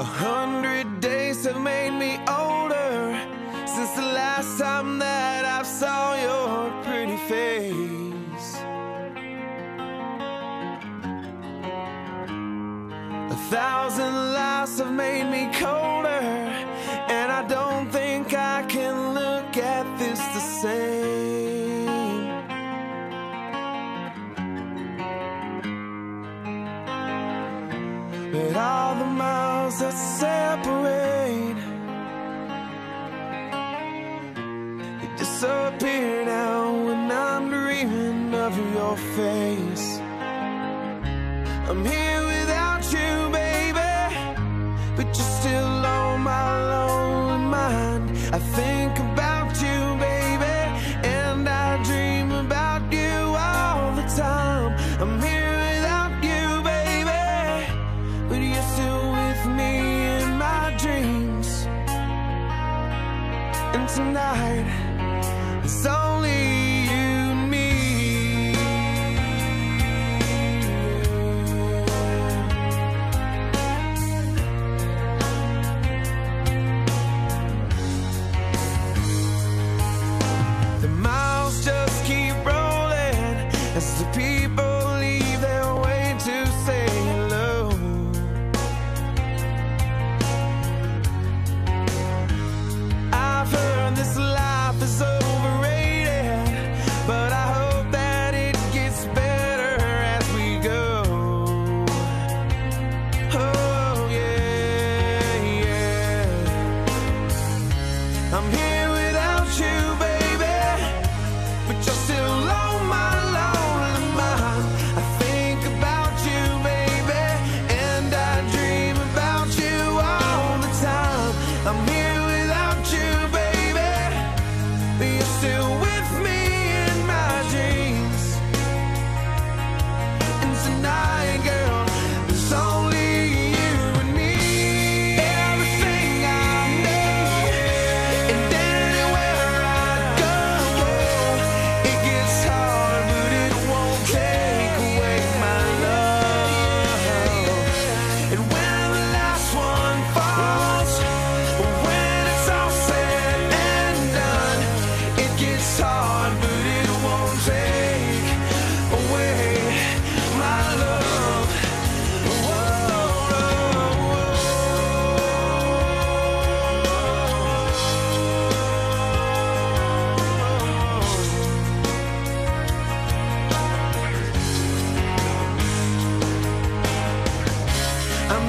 A hundred days have made me older since the last time that I saw your pretty face. A thousand lives have made me colder, But all the miles that separate They disappear now when I'm dreaming of your face. I'm here without you, baby But you're still tonight. It's